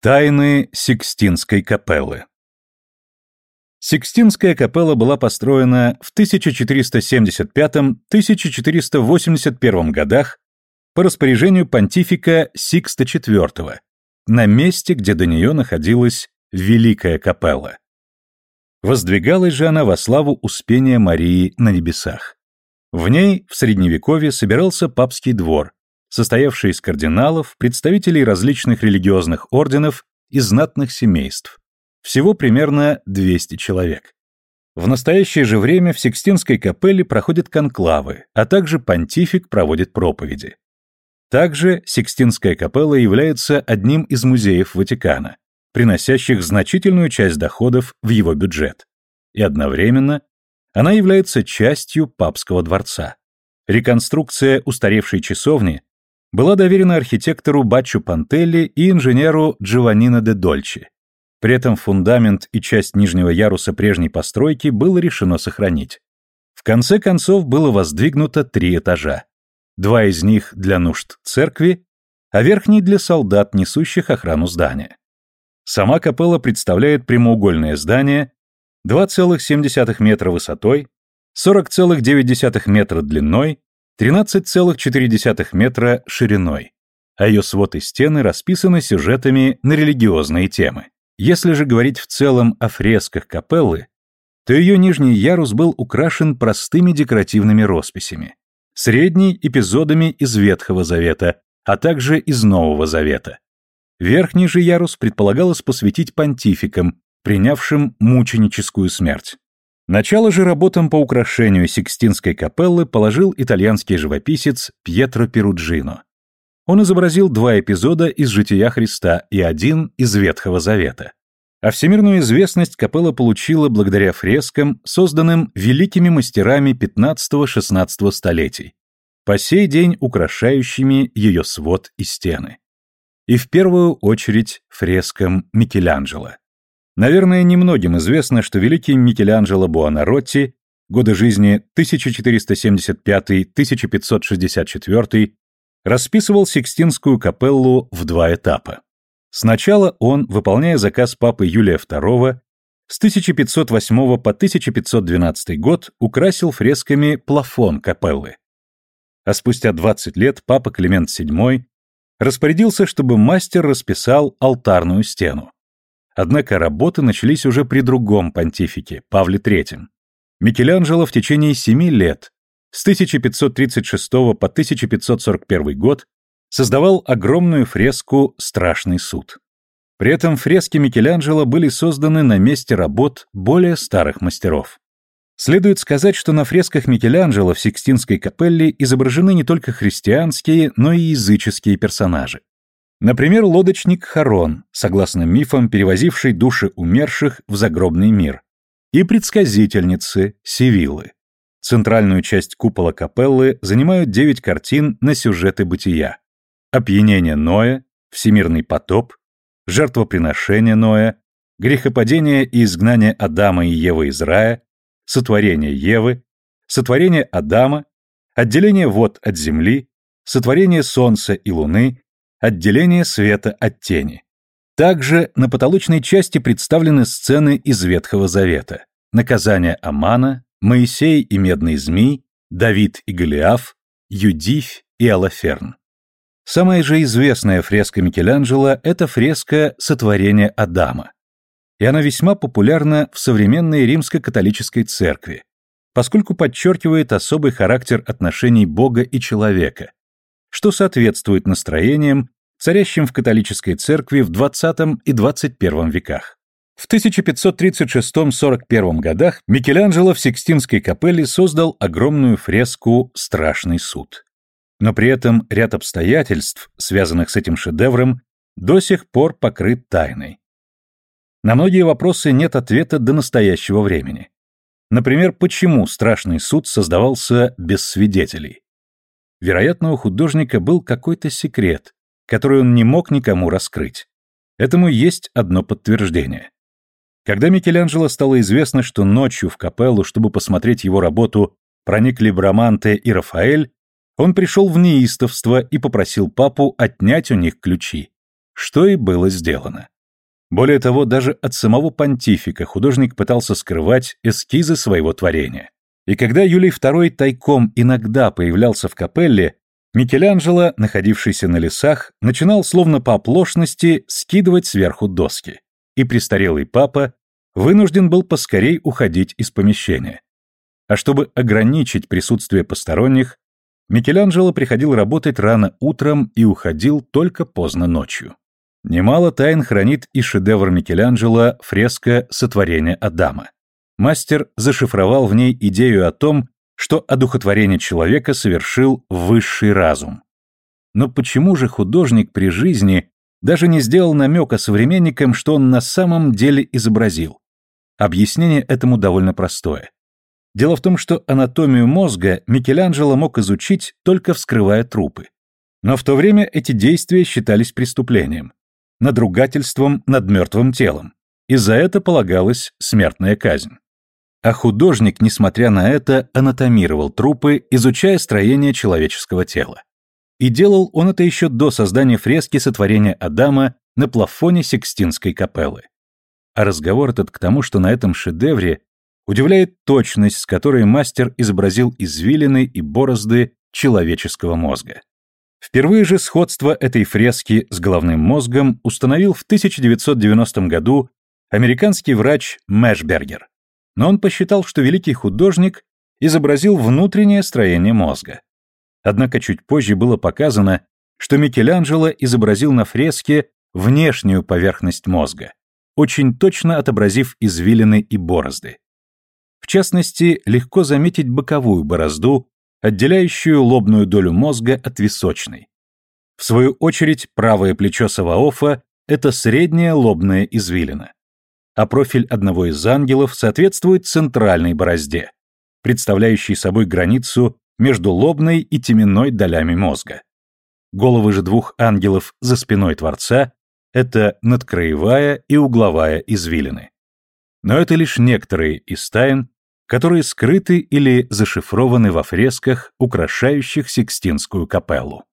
Тайны Сикстинской капеллы Сикстинская капелла была построена в 1475-1481 годах по распоряжению понтифика Сикста IV, на месте, где до нее находилась Великая капелла. Воздвигалась же она во славу Успения Марии на небесах. В ней в Средневековье собирался папский двор, состоявший из кардиналов, представителей различных религиозных орденов и знатных семейств. Всего примерно 200 человек. В настоящее же время в Сикстинской капелле проходят конклавы, а также понтифик проводит проповеди. Также Сикстинская капелла является одним из музеев Ватикана, приносящих значительную часть доходов в его бюджет. И одновременно она является частью папского дворца. Реконструкция устаревшей часовни была доверена архитектору Баччо Пантелли и инженеру Джованнино де Дольчи. При этом фундамент и часть нижнего яруса прежней постройки было решено сохранить. В конце концов было воздвигнуто три этажа. Два из них для нужд церкви, а верхний для солдат, несущих охрану здания. Сама капелла представляет прямоугольное здание 2,7 метра высотой, 40,9 метра длиной 13,4 метра шириной, а ее свод и стены расписаны сюжетами на религиозные темы. Если же говорить в целом о фресках капеллы, то ее нижний ярус был украшен простыми декоративными росписями, средний – эпизодами из Ветхого Завета, а также из Нового Завета. Верхний же ярус предполагалось посвятить понтификам, принявшим мученическую смерть. Начало же работам по украшению Сикстинской капеллы положил итальянский живописец Пьетро Перуджино. Он изобразил два эпизода из «Жития Христа» и один из Ветхого Завета. А всемирную известность капелла получила благодаря фрескам, созданным великими мастерами 15-16 столетий, по сей день украшающими ее свод и стены. И в первую очередь фрескам Микеланджело. Наверное, немногим известно, что великий Микеланджело Буонаротти, годы жизни 1475-1564, расписывал Сикстинскую капеллу в два этапа. Сначала он, выполняя заказ папы Юлия II, с 1508 по 1512 год украсил фресками плафон капеллы. А спустя 20 лет папа Климент VII распорядился, чтобы мастер расписал алтарную стену. Однако работы начались уже при другом понтифике, Павле III. Микеланджело в течение семи лет, с 1536 по 1541 год, создавал огромную фреску «Страшный суд». При этом фрески Микеланджело были созданы на месте работ более старых мастеров. Следует сказать, что на фресках Микеланджело в Сикстинской капелле изображены не только христианские, но и языческие персонажи. Например, лодочник Харон, согласно мифам, перевозивший души умерших в загробный мир, и предсказительницы Севилы. Центральную часть купола капеллы занимают девять картин на сюжеты бытия. Опьянение Ноя, Всемирный потоп, Жертвоприношение Ноя, Грехопадение и изгнание Адама и Евы из рая, Сотворение Евы, Сотворение Адама, Отделение вод от земли, Сотворение Солнца и Луны, Отделение света от тени. Также на потолочной части представлены сцены из Ветхого Завета. Наказание Амана, Моисей и Медный Змей, Давид и Голиаф, Юдифь и Алаферн. Самая же известная фреска Микеланджело – это фреска «Сотворение Адама». И она весьма популярна в современной римско-католической церкви, поскольку подчеркивает особый характер отношений Бога и человека, что соответствует настроениям, царящим в католической церкви в XX и XXI веках. В 1536-41 годах Микеланджело в Сикстинской капелле создал огромную фреску «Страшный суд». Но при этом ряд обстоятельств, связанных с этим шедевром, до сих пор покрыт тайной. На многие вопросы нет ответа до настоящего времени. Например, почему страшный суд создавался без свидетелей? Вероятно, у художника был какой-то секрет, который он не мог никому раскрыть. Этому есть одно подтверждение. Когда Микеланджело стало известно, что ночью в капеллу, чтобы посмотреть его работу, проникли Браманте и Рафаэль, он пришел в неистовство и попросил папу отнять у них ключи. что и было сделано. Более того, даже от самого понтифика художник пытался скрывать эскизы своего творения. И когда Юлий II тайком иногда появлялся в капелле, Микеланджело, находившийся на лесах, начинал словно по оплошности скидывать сверху доски, и престарелый папа вынужден был поскорей уходить из помещения. А чтобы ограничить присутствие посторонних, Микеланджело приходил работать рано утром и уходил только поздно ночью. Немало тайн хранит и шедевр Микеланджело фреска «Сотворение Адама». Мастер зашифровал в ней идею о том, что одухотворение человека совершил высший разум. Но почему же художник при жизни даже не сделал намека современникам, что он на самом деле изобразил? Объяснение этому довольно простое. Дело в том, что анатомию мозга Микеланджело мог изучить, только вскрывая трупы. Но в то время эти действия считались преступлением, надругательством над мертвым телом, и за это полагалась смертная казнь. А художник, несмотря на это, анатомировал трупы, изучая строение человеческого тела. И делал он это еще до создания фрески сотворения Адама на плафоне Сикстинской капеллы. А разговор этот к тому, что на этом шедевре удивляет точность, с которой мастер изобразил извилины и борозды человеческого мозга. Впервые же сходство этой фрески с головным мозгом установил в 1990 году американский врач Мэшбергер но он посчитал, что великий художник изобразил внутреннее строение мозга. Однако чуть позже было показано, что Микеланджело изобразил на фреске внешнюю поверхность мозга, очень точно отобразив извилины и борозды. В частности, легко заметить боковую борозду, отделяющую лобную долю мозга от височной. В свою очередь, правое плечо Саваофа – это средняя лобная извилина а профиль одного из ангелов соответствует центральной борозде, представляющей собой границу между лобной и теменной долями мозга. Головы же двух ангелов за спиной Творца — это надкраевая и угловая извилины. Но это лишь некоторые из тайн, которые скрыты или зашифрованы во фресках, украшающих Сикстинскую капеллу.